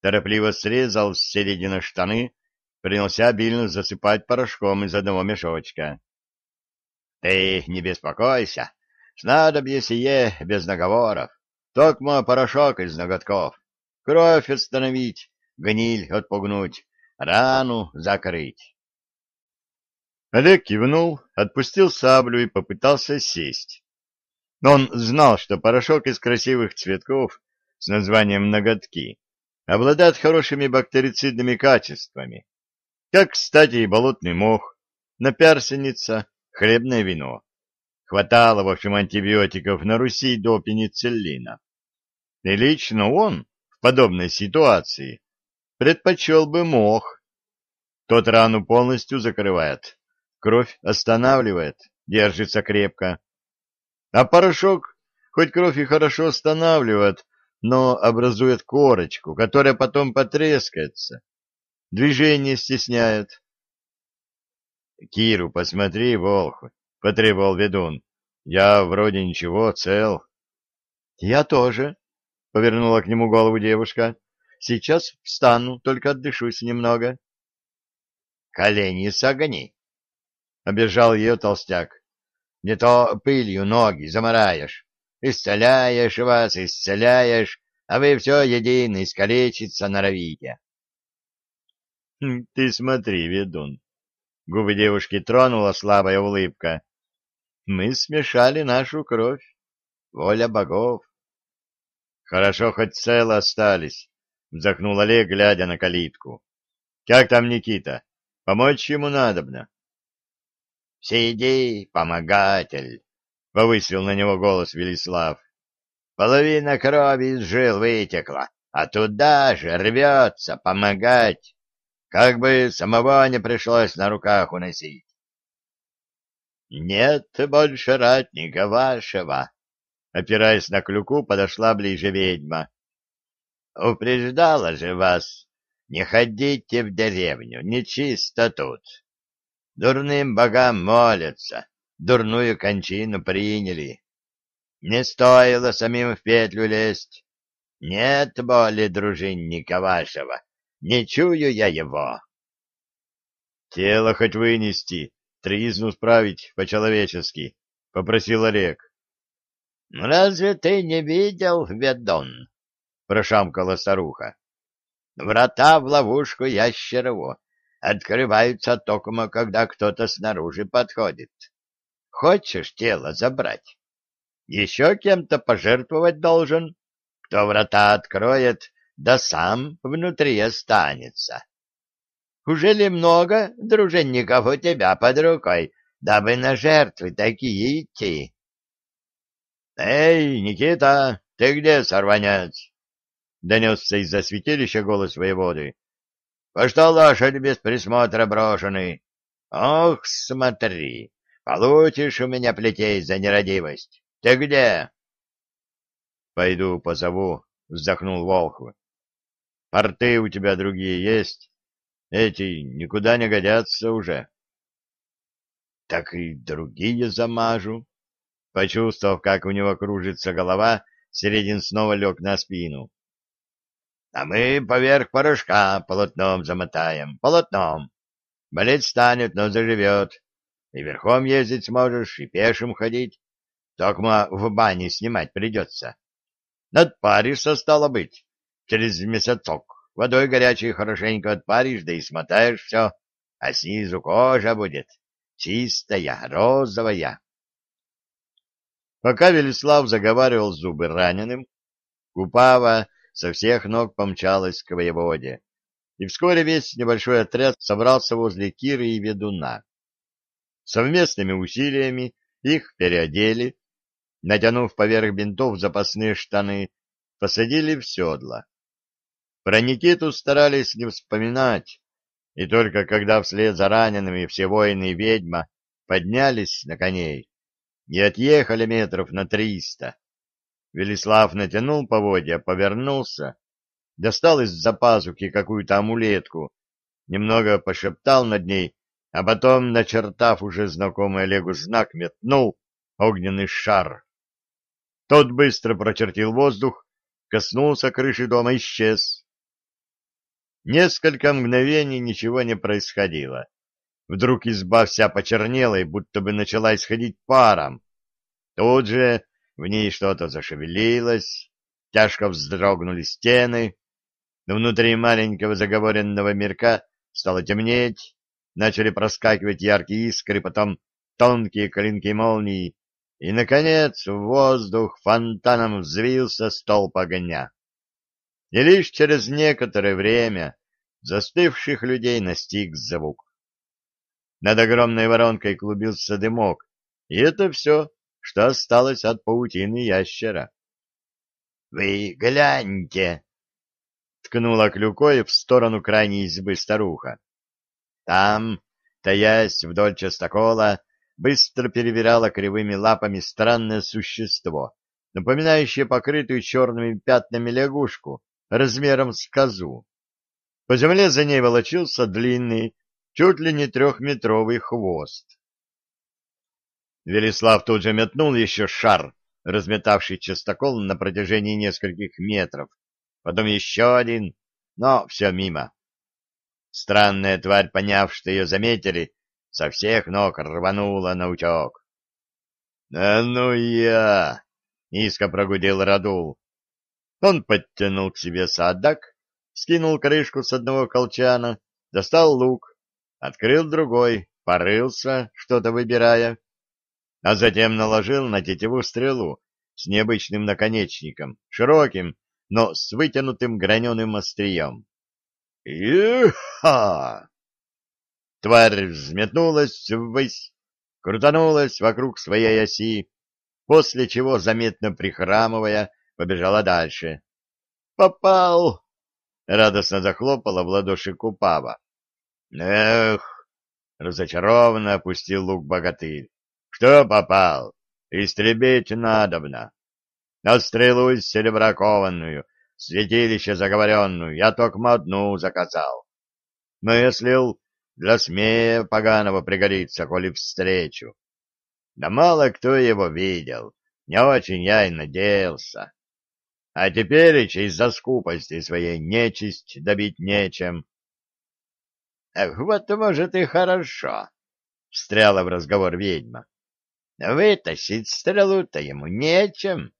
Торопливо срезал с середины штаны, принялся обильно засыпать порошком из одного мешочка. — Ты не беспокойся, снадобье сие без наговоров, токмо порошок из ноготков, кровь остановить, гниль отпугнуть, рану закрыть. Олег кивнул, отпустил саблю и попытался сесть. Но он знал, что порошок из красивых цветков с названием ноготки обладает хорошими бактерицидными качествами, как, кстати, и болотный мох, наперсеница, хлебное вино. Хватало, в общем, антибиотиков на Руси до пенициллина. И лично он в подобной ситуации предпочел бы мох. Тот рану полностью закрывает, кровь останавливает, держится крепко. А порошок, хоть кровь и хорошо останавливает, но образует корочку, которая потом потрескается. Движение стесняет. — Киру, посмотри, Волх, — потребовал ведун. — Я вроде ничего, цел. — Я тоже, — повернула к нему голову девушка. — Сейчас встану, только отдышусь немного. — Колени согни, — обижал ее толстяк. — Не то пылью ноги замараешь. Исцеляешь вас, исцеляешь, а вы все едино искалечиться норовите. — Ты смотри, ведун, Губы девушки тронула слабая улыбка. Мы смешали нашу кровь. Воля богов. Хорошо, хоть целы остались, вздохнул Олег, глядя на калитку. Как там Никита? Помочь ему надобно. Сиди, помогатель, повысил на него голос Велислав. Половина крови из жил вытекла, а туда же рвется помогать как бы самого не пришлось на руках уносить. — Нет больше ратника вашего, — опираясь на клюку, подошла ближе ведьма. — Упреждала же вас, не ходите в деревню, нечисто тут. Дурным богам молятся, дурную кончину приняли. Не стоило самим в петлю лезть. Нет боли дружинника вашего, не чую я его. Тело хоть вынести, тризну справить по-человечески, — попросил Олег. — Разве ты не видел, ведон? — прошамкала старуха. — Врата в ловушку ящерову открываются токмо, когда кто-то снаружи подходит. Хочешь тело забрать? Еще кем-то пожертвовать должен. Кто врата откроет, да сам внутри останется. Уже ли много дружинников у тебя под рукой, дабы на жертвы такие идти? — Эй, Никита, ты где, сорванец? — донесся из-за святилища голос воеводы. — По что лошадь без присмотра брошены? Ох, смотри, получишь у меня плетей за нерадивость. Ты где? — Пойду позову, — вздохнул Волхв. Порты у тебя другие есть? Эти никуда не годятся уже. Так и другие замажу. Почувствовав, как у него кружится голова, Середин снова лег на спину. А мы поверх порошка полотном замотаем, полотном. Болеть станет, но заживет. И верхом ездить сможешь, и пешим ходить. Только в бане снимать придется. Надпаришься, стало быть через месяцок. Водой горячей хорошенько отпаришь, да и смотаешь все, а снизу кожа будет чистая, розовая. Пока Велислав заговаривал зубы раненым, Купава со всех ног помчалась к воеводе, и вскоре весь небольшой отряд собрался возле Киры и ведуна. Совместными усилиями их переодели, натянув поверх бинтов запасные штаны, посадили в седла. Про Никиту старались не вспоминать, и только когда вслед за ранеными все воины и ведьма поднялись на коней и отъехали метров на триста, Велислав натянул поводья, повернулся, достал из-за пазухи какую-то амулетку, немного пошептал над ней, а потом, начертав уже знакомый Олегу знак, метнул огненный шар. Тот быстро прочертил воздух, коснулся крыши дома, исчез. Несколько мгновений ничего не происходило. Вдруг изба вся почернела и будто бы начала исходить паром. Тут же в ней что-то зашевелилось, тяжко вздрогнули стены, внутри маленького заговоренного мирка стало темнеть, начали проскакивать яркие искры, потом тонкие клинки молний, и, наконец, в воздух фонтаном взвился столб огня и лишь через некоторое время застывших людей настиг звук. Над огромной воронкой клубился дымок, и это все, что осталось от паутины ящера. — Вы гляньте! — ткнула клюкой в сторону крайней избы старуха. Там, таясь вдоль частокола, быстро перебирало кривыми лапами странное существо, напоминающее покрытую черными пятнами лягушку, размером с козу. По земле за ней волочился длинный, чуть ли не трехметровый хвост. Велислав тут же метнул еще шар, разметавший частокол на протяжении нескольких метров, потом еще один, но все мимо. Странная тварь, поняв, что ее заметили, со всех ног рванула на утек. — А ну я! — низко прогудел Радул. Он подтянул к себе садак, скинул крышку с одного колчана, достал лук, открыл другой, порылся, что-то выбирая, а затем наложил на тетиву стрелу с необычным наконечником, широким, но с вытянутым граненым острием. «Иха!» Тварь взметнулась ввысь, крутанулась вокруг своей оси, после чего, заметно прихрамывая, побежала дальше. «Попал!» — радостно захлопала в ладоши Купава. «Эх!» — разочарованно опустил лук богатырь. «Что попал? Истребить надобно. На стрелу из серебра святилище заговоренную, я только одну заказал. Но я слил для смея поганого пригодится, коли встречу. Да мало кто его видел, не очень я и надеялся. А теперь из-за скупости своей нечисть добить нечем. — вот, может, и хорошо, — встряла в разговор ведьма. — Вытащить стрелу-то ему нечем.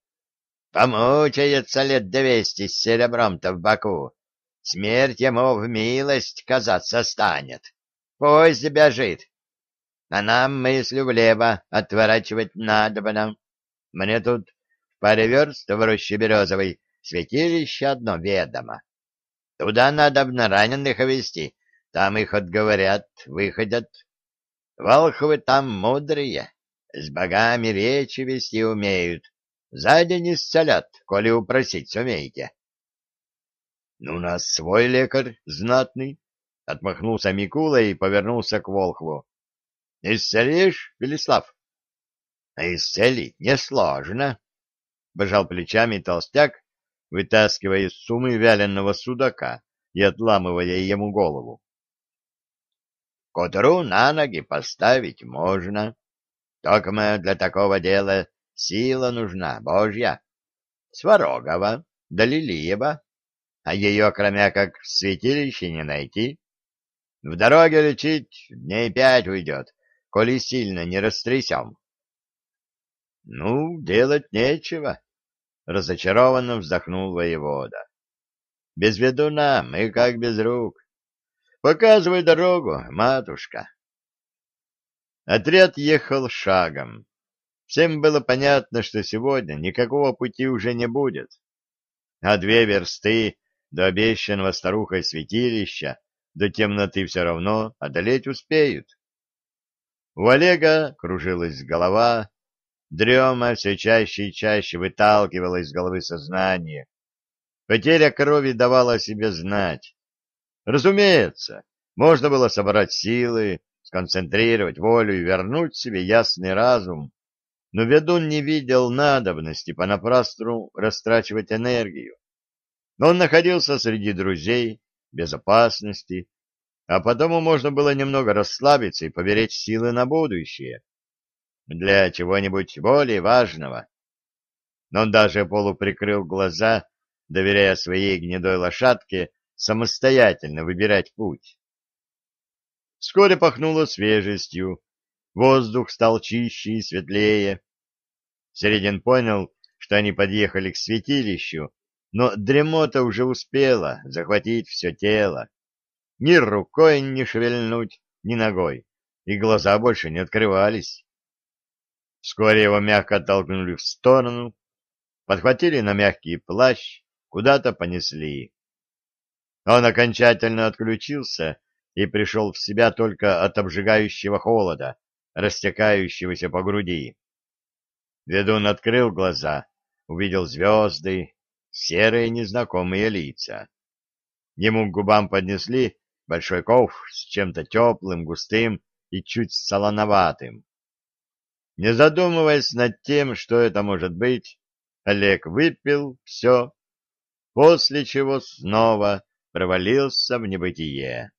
Помучается лет двести с серебром-то в боку. Смерть ему в милость казаться станет. Пусть бежит. А нам мыслью влево отворачивать надо бы нам. Мне тут паре верст в роще березовой святилище одно ведомо. Туда надо на раненых вести, там их отговорят, выходят. Волхвы там мудрые, с богами речи вести умеют, сзади не исцелят, коли упросить сумеете. — Ну, у нас свой лекарь знатный, — отмахнулся Микула и повернулся к Волхву. — Исцелишь, Велислав? — Исцелить несложно, Божал плечами толстяк, вытаскивая из сумы вяленого судака и отламывая ему голову. Котору на ноги поставить можно. Только для такого дела сила нужна, божья. Сварогова, да Лилиева, а ее, кроме как в святилище, не найти. В дороге лечить дней пять уйдет, коли сильно не растрясем. Ну, делать нечего, Разочарованно вздохнул воевода. Без ведуна мы как без рук. Показывай дорогу, матушка. Отряд ехал шагом. Всем было понятно, что сегодня никакого пути уже не будет. А две версты до обещанного старухой святилища до темноты все равно одолеть успеют. У Олега кружилась голова, Дрема все чаще и чаще выталкивала из головы сознание. Потеря крови давала себе знать. Разумеется, можно было собрать силы, сконцентрировать волю и вернуть себе ясный разум, но ведун не видел надобности понапрасну растрачивать энергию. Но он находился среди друзей, безопасности, а потому можно было немного расслабиться и поберечь силы на будущее. Для чего-нибудь более важного. Но он даже полуприкрыл глаза, доверяя своей гнедой лошадке самостоятельно выбирать путь. Вскоре пахнуло свежестью, воздух стал чище и светлее. Середин понял, что они подъехали к святилищу, но дремота уже успела захватить все тело. Ни рукой не шевельнуть, ни ногой, и глаза больше не открывались. Вскоре его мягко оттолкнули в сторону, подхватили на мягкий плащ, куда-то понесли. Он окончательно отключился и пришел в себя только от обжигающего холода, растекающегося по груди. Ведун открыл глаза, увидел звезды, серые незнакомые лица. Ему к губам поднесли большой ковш с чем-то теплым, густым и чуть солоноватым. Не задумываясь над тем, что это может быть, Олег выпил все, после чего снова провалился в небытие.